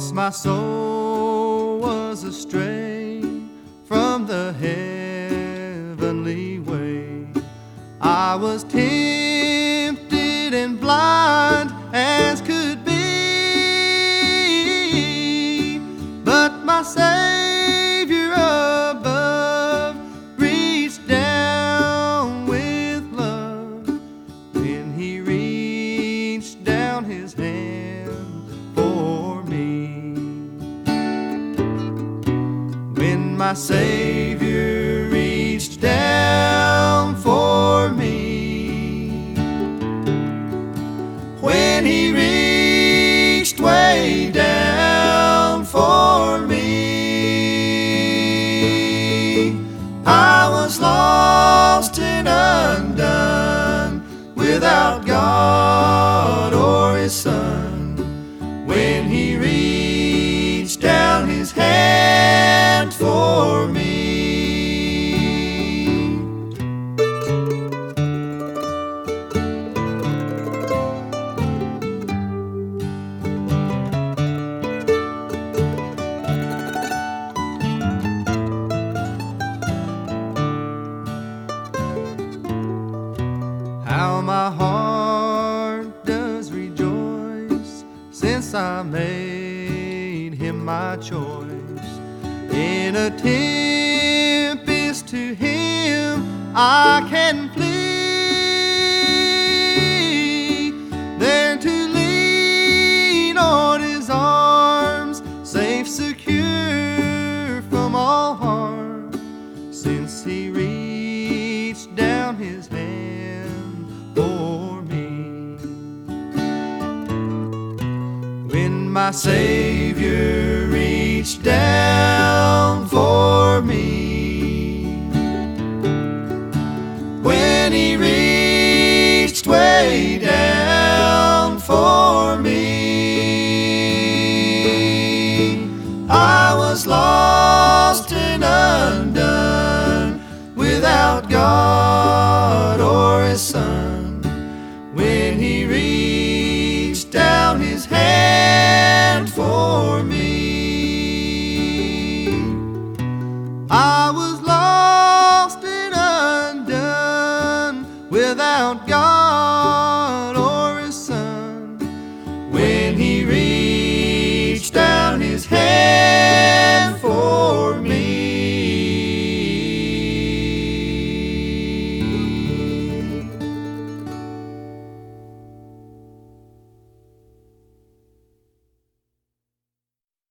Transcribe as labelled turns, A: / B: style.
A: Once my soul was astray from the heavenly way. I was tempted my Savior How my heart does rejoice since I made him my choice. In a tempest to him I can flee. There to lean on his arms, safe, secure from all harm since he my Savior reached down for me, when he reached way down for me, I was lost and undone without God or His Son. When He reached down His hand without God or His Son when He reads.